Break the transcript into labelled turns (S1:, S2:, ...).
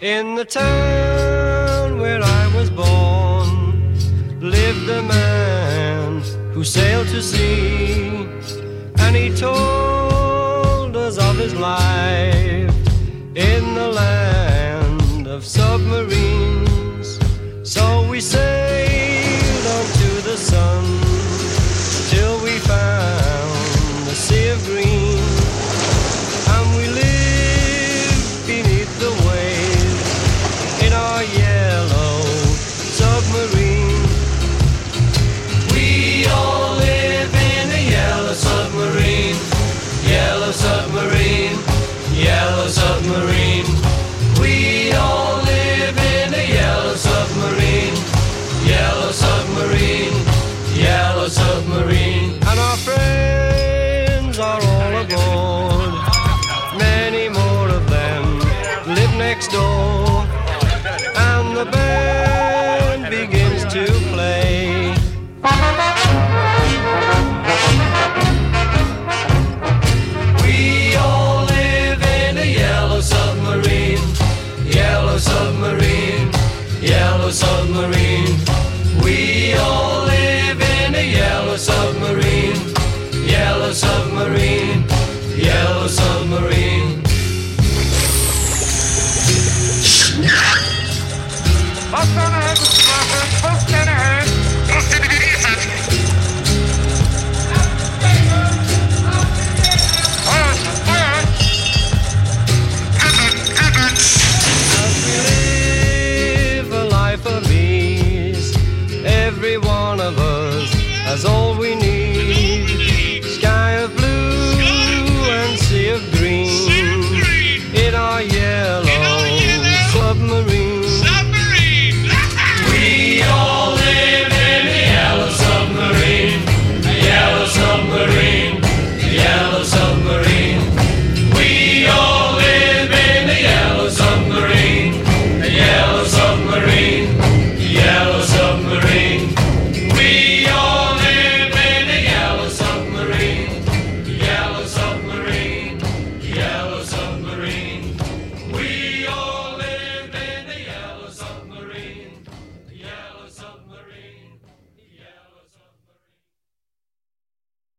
S1: In the town where I was born lived a man who sailed to sea, and he told us of his life in the land next door. And the band begins to play. We all live in a yellow submarine, yellow submarine, yellow submarine. We all live in a yellow submarine, yellow submarine, every one of us has all we need.